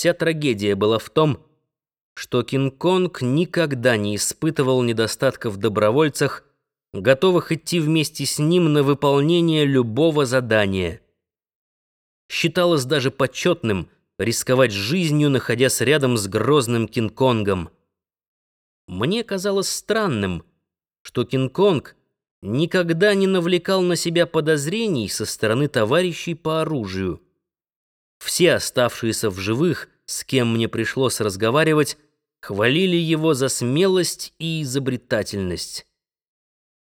Вся трагедия была в том, что Кинг-Конг никогда не испытывал недостатка в добровольцах, готовых идти вместе с ним на выполнение любого задания. Считалось даже почетным рисковать жизнью, находясь рядом с грозным Кинг-Конгом. Мне казалось странным, что Кинг-Конг никогда не навлекал на себя подозрений со стороны товарищей по оружию. Все оставшиеся в живых, с кем мне пришлось разговаривать, хвалили его за смелость и изобретательность.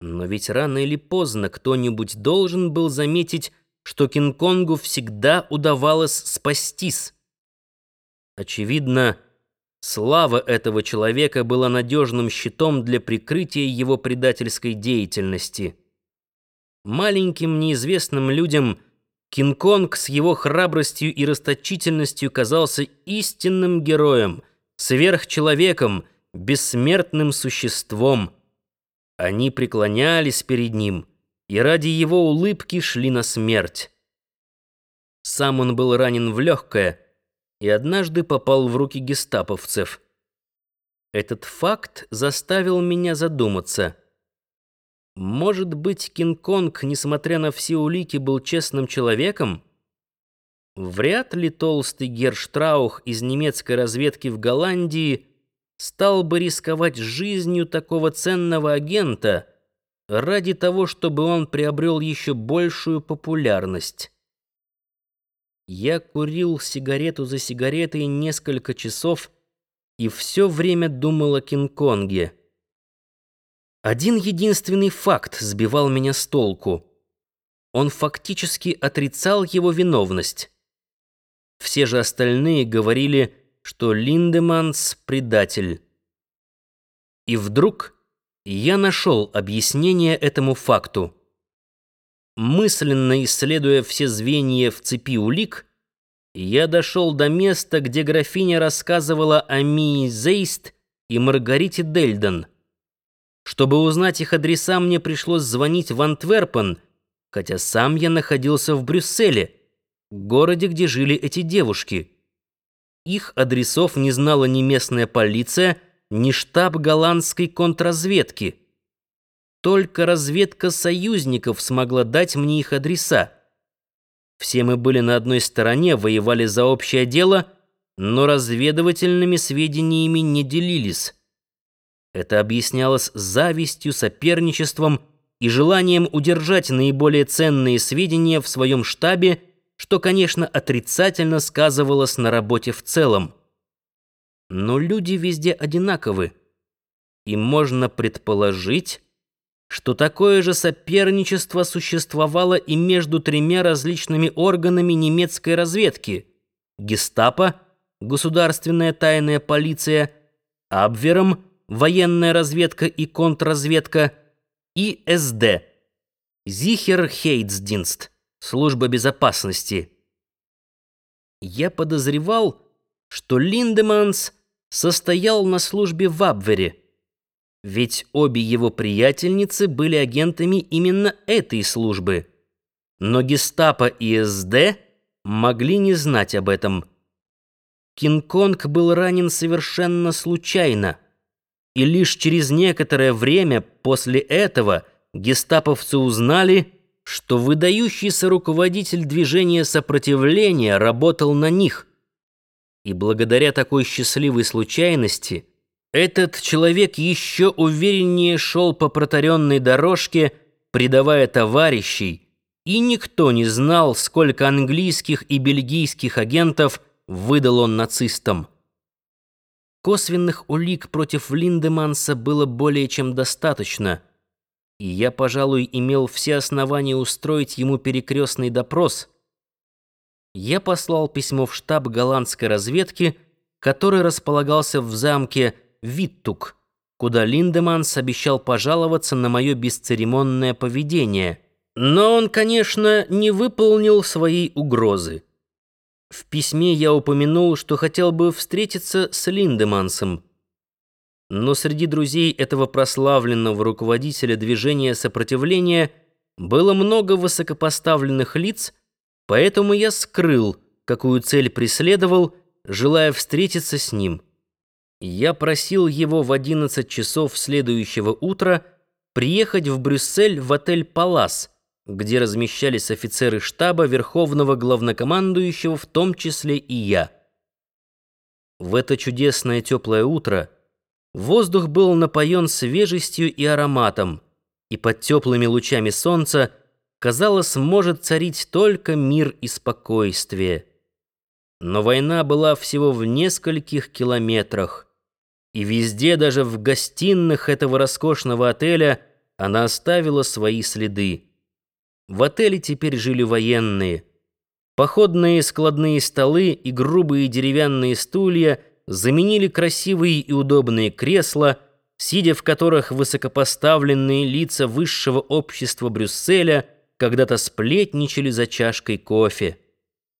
Но ведь рано или поздно кто-нибудь должен был заметить, что Кинг-Конгу всегда удавалось спастись. Очевидно, слава этого человека была надежным щитом для прикрытия его предательской деятельности. Маленьким неизвестным людям – Кинг-Конг с его храбростью и расточительностью казался истинным героем, сверхчеловеком, бессмертным существом. Они преклонялись перед ним и ради его улыбки шли на смерть. Сам он был ранен в легкое и однажды попал в руки гестаповцев. Этот факт заставил меня задуматься — может быть, Кинг-Конг, несмотря на все улики, был честным человеком? Вряд ли толстый Герштраух из немецкой разведки в Голландии стал бы рисковать жизнью такого ценного агента ради того, чтобы он приобрел еще большую популярность. Я курил сигарету за сигаретой несколько часов и все время думал о Кинг-Конге. Один единственный факт сбивал меня с толку. Он фактически отрицал его виновность. Все же остальные говорили, что Линдеманс — предатель. И вдруг я нашел объяснение этому факту. Мысленно исследуя все звенья в цепи улик, я дошел до места, где графиня рассказывала о Мии Зейст и Маргарите Дельден — чтобы узнать их адреса, мне пришлось звонить в Антверпен, хотя сам я находился в Брюсселе, городе, где жили эти девушки. Их адресов не знала ни местная полиция, ни штаб голландской контрразведки. Только разведка союзников смогла дать мне их адреса. Все мы были на одной стороне, воевали за общее дело, но разведывательными сведениями не делились. Это объяснялось завистью, соперничеством и желанием удержать наиболее ценные сведения в своем штабе, что, конечно, отрицательно сказывалось на работе в целом. Но люди везде одинаковы, и можно предположить, что такое же соперничество существовало и между тремя различными органами немецкой разведки – гестапо, государственная тайная полиция, Абвером – военная разведка и контрразведка, и СД, Зихерхейцдинст, служба безопасности. Я подозревал, что Линдеманс состоял на службе в Абвере, ведь обе его приятельницы были агентами именно этой службы. Но гестапо и СД могли не знать об этом. Кинг-Конг был ранен совершенно случайно и лишь через некоторое время после этого гестаповцы узнали, что выдающийся руководитель движения сопротивления работал на них. И благодаря такой счастливой случайности этот человек еще увереннее шел по протаренной дорожке, предавая товарищей, и никто не знал, сколько английских и бельгийских агентов выдал он нацистам. Косвенных улик против Линдеманса было более чем достаточно, и я, пожалуй, имел все основания устроить ему перекрестный допрос. Я послал письмо в штаб голландской разведки, который располагался в замке Виттук, куда Линдеманс обещал пожаловаться на мое бесцеремонное поведение. Но он, конечно, не выполнил своей угрозы. В письме я упомянул, что хотел бы встретиться с Линдемансом. Но среди друзей этого прославленного руководителя движения сопротивления было много высокопоставленных лиц, поэтому я скрыл, какую цель преследовал, желая встретиться с ним. Я просил его в 11 часов следующего утра приехать в Брюссель в отель «Палас», где размещались офицеры штаба Верховного Главнокомандующего, в том числе и я. В это чудесное теплое утро воздух был напоен свежестью и ароматом, и под теплыми лучами солнца, казалось, может царить только мир и спокойствие. Но война была всего в нескольких километрах, и везде, даже в гостиных этого роскошного отеля, она оставила свои следы. В отеле теперь жили военные. Походные складные столы и грубые деревянные стулья заменили красивые и удобные кресла, сидя в которых высокопоставленные лица высшего общества Брюсселя когда-то сплетничали за чашкой кофе.